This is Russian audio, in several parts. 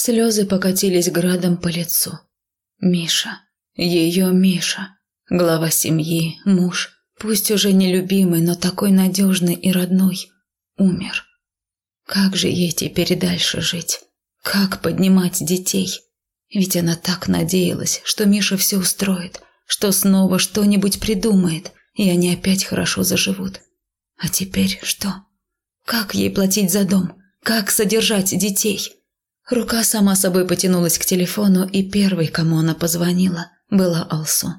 Слезы покатились градом по лицу. Миша. Ее Миша. Глава семьи, муж, пусть уже нелюбимый, но такой надежный и родной, умер. Как же ей теперь дальше жить? Как поднимать детей? Ведь она так надеялась, что Миша все устроит, что снова что-нибудь придумает, и они опять хорошо заживут. А теперь что? Как ей платить за дом? Как содержать детей? Рука сама собой потянулась к телефону, и первой, кому она позвонила, была Алсу.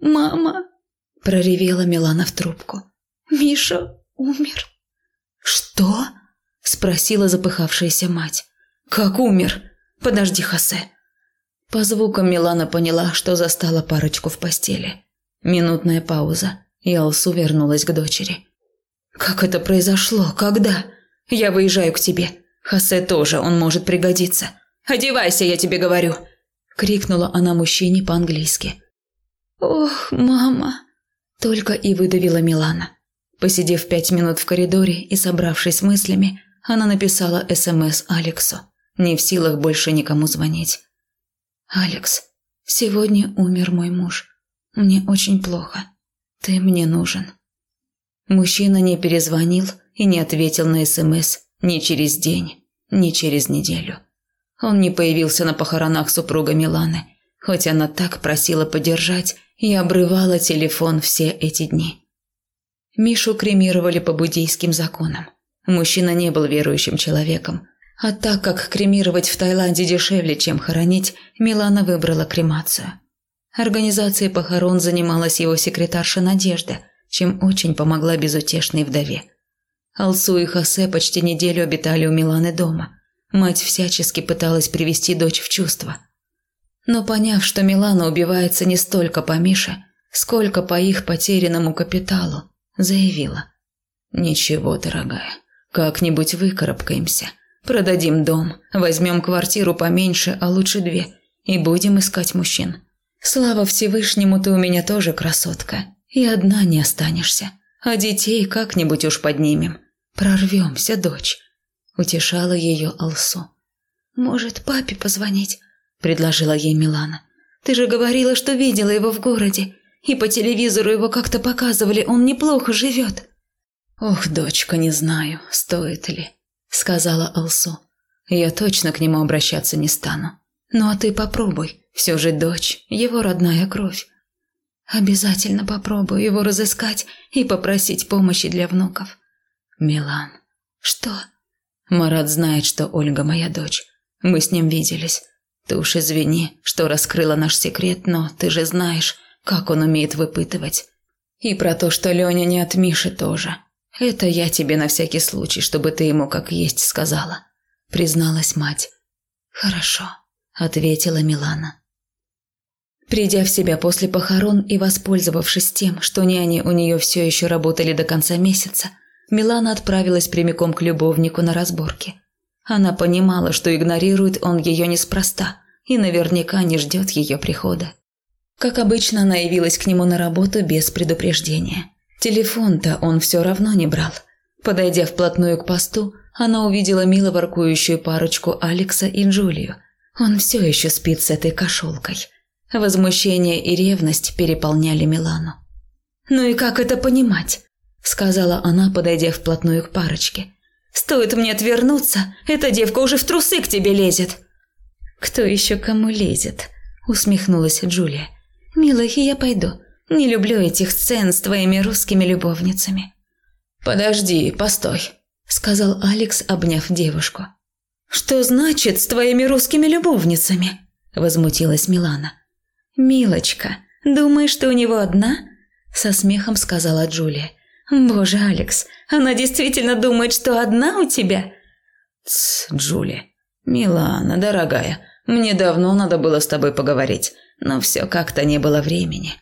«Мама!» – проревела Милана в трубку. «Миша умер». «Что?» – спросила запыхавшаяся мать. «Как умер? Подожди, Хосе». По звукам Милана поняла, что застала парочку в постели. Минутная пауза, и Алсу вернулась к дочери. «Как это произошло? Когда? Я выезжаю к тебе. Хосе тоже, он может пригодиться. Одевайся, я тебе говорю!» Крикнула она мужчине по-английски. «Ох, мама!» Только и выдавила Милана. Посидев пять минут в коридоре и собравшись мыслями, она написала СМС Алексу, не в силах больше никому звонить. «Алекс, сегодня умер мой муж. Мне очень плохо. Ты мне нужен». Мужчина не перезвонил и не ответил на СМС ни через день, ни через неделю. Он не появился на похоронах супруга Миланы, хоть она так просила поддержать и обрывала телефон все эти дни. Мишу кремировали по буддийским законам. Мужчина не был верующим человеком, а так как кремировать в Таиланде дешевле, чем хоронить, Милана выбрала кремацию. Организацией похорон занималась его секретарша Надежда, чем очень помогла безутешной вдове. Алсу и Хосе почти неделю обитали у Миланы дома. Мать всячески пыталась привести дочь в чувство. Но поняв, что Милана убивается не столько по Мише, сколько по их потерянному капиталу, заявила. «Ничего, дорогая, как-нибудь выкарабкаемся. Продадим дом, возьмем квартиру поменьше, а лучше две, и будем искать мужчин. Слава Всевышнему, ты у меня тоже красотка, и одна не останешься. А детей как-нибудь уж поднимем. Прорвемся, дочь», – утешала ее Алсу. «Может, папе позвонить?» – предложила ей Милана. «Ты же говорила, что видела его в городе, и по телевизору его как-то показывали, он неплохо живет». «Ох, дочка, не знаю, стоит ли», – сказала Алсу. «Я точно к нему обращаться не стану. Ну а ты попробуй, все же дочь, его родная кровь. Обязательно попробую его разыскать и попросить помощи для внуков. Милан. Что? Марат знает, что Ольга моя дочь. Мы с ним виделись. Ты уж извини, что раскрыла наш секрет, но ты же знаешь, как он умеет выпытывать. И про то, что Леня не от Миши тоже. Это я тебе на всякий случай, чтобы ты ему как есть сказала. Призналась мать. Хорошо, ответила Милана. Придя в себя после похорон и воспользовавшись тем, что няни у нее все еще работали до конца месяца, Милана отправилась прямиком к любовнику на разборки. Она понимала, что игнорирует он ее неспроста и наверняка не ждет ее прихода. Как обычно, она явилась к нему на работу без предупреждения. Телефон-то он все равно не брал. Подойдя вплотную к посту, она увидела мило воркующую парочку Алекса и Джулию. Он все еще спит с этой кошелкой. Возмущение и ревность переполняли Милану. «Ну и как это понимать? Сказала она, подойдя вплотную к парочке. «Стоит мне отвернуться, эта девка уже в трусы к тебе лезет». «Кто еще кому лезет?» – усмехнулась Джулия. «Милая, я пойду. Не люблю этих сцен с твоими русскими любовницами». «Подожди, постой», – сказал Алекс, обняв девушку. «Что значит с твоими русскими любовницами?» – возмутилась Милана. «Милочка, думаешь, что у него одна?» – со смехом сказала Джулия. «Боже, Алекс, она действительно думает, что одна у тебя?» «Тсс, Джули. Милана, дорогая, мне давно надо было с тобой поговорить, но все как-то не было времени».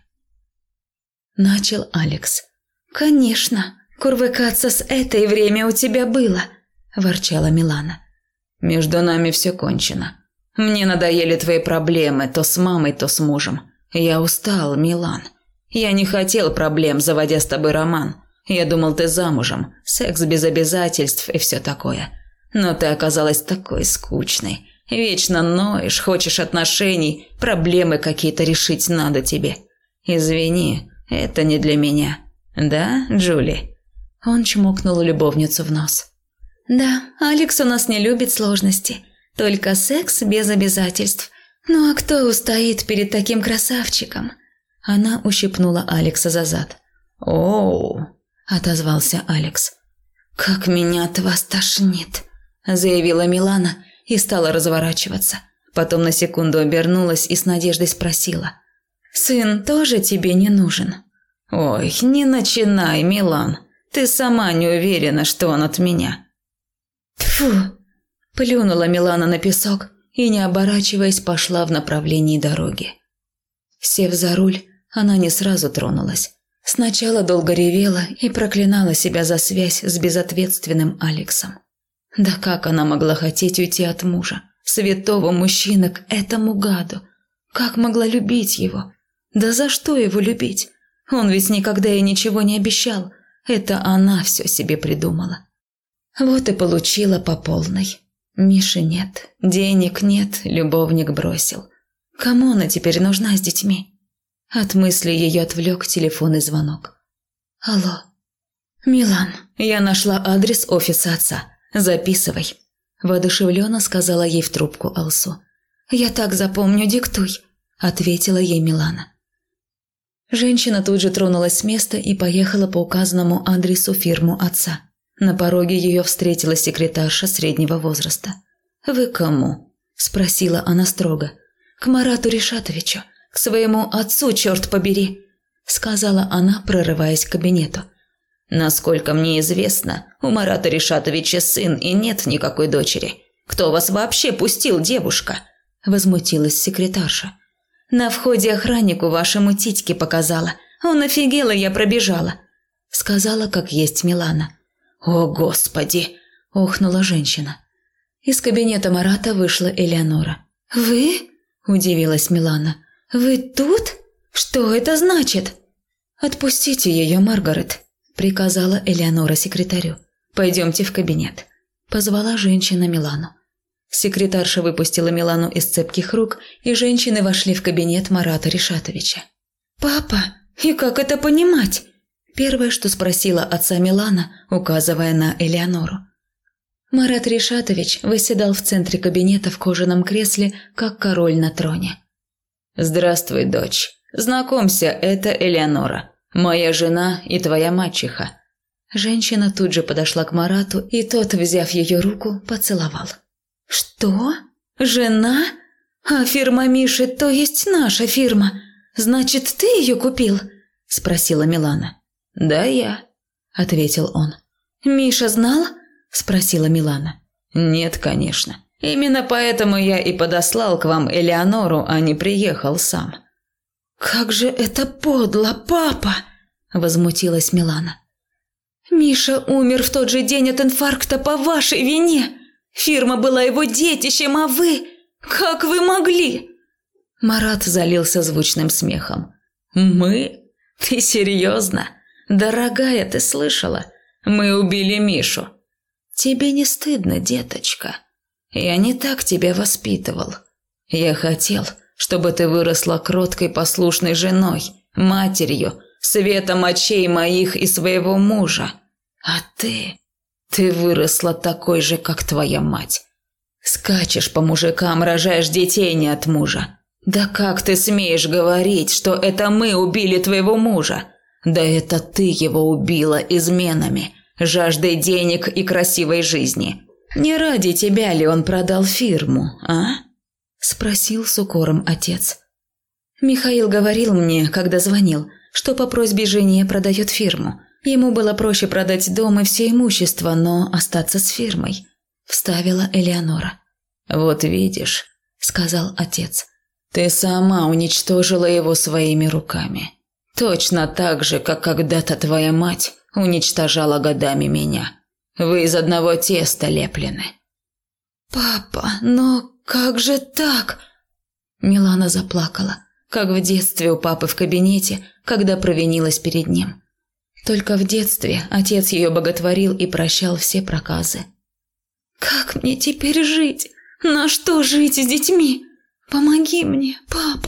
Начал Алекс. «Конечно, курвыкаться с этой время у тебя было», – ворчала Милана. «Между нами все кончено. Мне надоели твои проблемы то с мамой, то с мужем. Я устал, Милан. Я не хотел проблем, заводя с тобой роман. Я думал, ты замужем, секс без обязательств и все такое. Но ты оказалась такой скучной. Вечно ноешь, хочешь отношений, проблемы какие-то решить надо тебе. Извини, это не для меня. Да, Джули?» Он чмокнул любовницу в нос. «Да, Алекс у нас не любит сложности. Только секс без обязательств. Ну а кто устоит перед таким красавчиком?» Она ущипнула Алекса за зад. «Оу!» – отозвался Алекс. «Как меня от вас тошнит!» – заявила Милана и стала разворачиваться. Потом на секунду обернулась и с надеждой спросила. «Сын тоже тебе не нужен?» «Ой, не начинай, Милан. Ты сама не уверена, что он от меня». Фу! Плюнула Милана на песок и, не оборачиваясь, пошла в направлении дороги. Сев за руль, она не сразу тронулась. Сначала долго ревела и проклинала себя за связь с безответственным Алексом. Да как она могла хотеть уйти от мужа, святого мужчины, к этому гаду? Как могла любить его? Да за что его любить? Он ведь никогда ей ничего не обещал. Это она все себе придумала. Вот и получила по полной. Миши нет, денег нет, любовник бросил. Кому она теперь нужна с детьми? От мысли ее отвлек телефонный звонок. Алло. Милан, я нашла адрес офиса отца. Записывай. Воодушевленно сказала ей в трубку Алсу. Я так запомню, диктуй. Ответила ей Милана. Женщина тут же тронулась с места и поехала по указанному адресу фирму отца. На пороге ее встретила секретарша среднего возраста. «Вы кому?» – спросила она строго. «К Марату Решатовичу, к своему отцу, черт побери!» – сказала она, прорываясь к кабинету. «Насколько мне известно, у Марата Решатовича сын и нет никакой дочери. Кто вас вообще пустил, девушка?» – возмутилась секретарша. На входе охраннику вашему титьки показала. Он офигела, я пробежала. Сказала, как есть Милана. О, Господи! Охнула женщина. Из кабинета Марата вышла Элеонора. «Вы?» – удивилась Милана. «Вы тут? Что это значит?» «Отпустите ее, Маргарет», – приказала Элеонора секретарю. «Пойдемте в кабинет», – позвала женщина Милану. Секретарша выпустила Милану из цепких рук, и женщины вошли в кабинет Марата Решатовича. «Папа, и как это понимать?» Первое, что спросила отца Милана, указывая на Элеонору. Марат Решатович выседал в центре кабинета в кожаном кресле, как король на троне. «Здравствуй, дочь. Знакомься, это Элеонора, моя жена и твоя мачеха». Женщина тут же подошла к Марату, и тот, взяв ее руку, поцеловал. «Что? Жена? А фирма Миши, то есть наша фирма. Значит, ты ее купил?» – спросила Милана. «Да, я», – ответил он. «Миша знал?» – спросила Милана. «Нет, конечно. Именно поэтому я и подослал к вам Элеонору, а не приехал сам». «Как же это подло, папа!» – возмутилась Милана. «Миша умер в тот же день от инфаркта по вашей вине!» Фирма была его детищем, а вы... Как вы могли?» Марат залился звучным смехом. «Мы? Ты серьезно? Дорогая, ты слышала? Мы убили Мишу. Тебе не стыдно, деточка? Я не так тебя воспитывал. Я хотел, чтобы ты выросла кроткой послушной женой, матерью, светом очей моих и своего мужа. А ты... Ты выросла такой же, как твоя мать. Скачешь по мужикам, рожаешь детей не от мужа. Да как ты смеешь говорить, что это мы убили твоего мужа? Да это ты его убила изменами, жаждой денег и красивой жизни. Не ради тебя ли он продал фирму, а? Спросил с укором отец. Михаил говорил мне, когда звонил, что по просьбе жене продает фирму. Ему было проще продать дом и все имущество, но остаться с фирмой. Вставила Элеонора. «Вот видишь», — сказал отец, — «ты сама уничтожила его своими руками. Точно так же, как когда-то твоя мать уничтожала годами меня. Вы из одного теста леплены». «Папа, но как же так?» Милана заплакала, как в детстве у папы в кабинете, когда провинилась перед ним. Только в детстве отец ее боготворил и прощал все проказы. «Как мне теперь жить? На что жить с детьми? Помоги мне, пап!»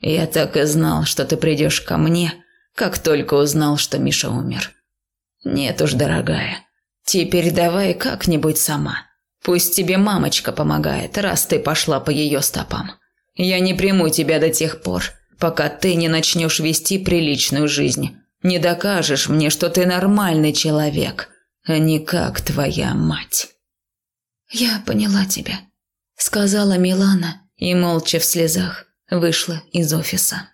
«Я так и знал, что ты придешь ко мне, как только узнал, что Миша умер. Нет уж, дорогая, теперь давай как-нибудь сама. Пусть тебе мамочка помогает, раз ты пошла по ее стопам. Я не приму тебя до тех пор, пока ты не начнешь вести приличную жизнь. Не докажешь мне, что ты нормальный человек, а не как твоя мать». «Я поняла тебя», – сказала Милана и молча в слезах вышла из офиса.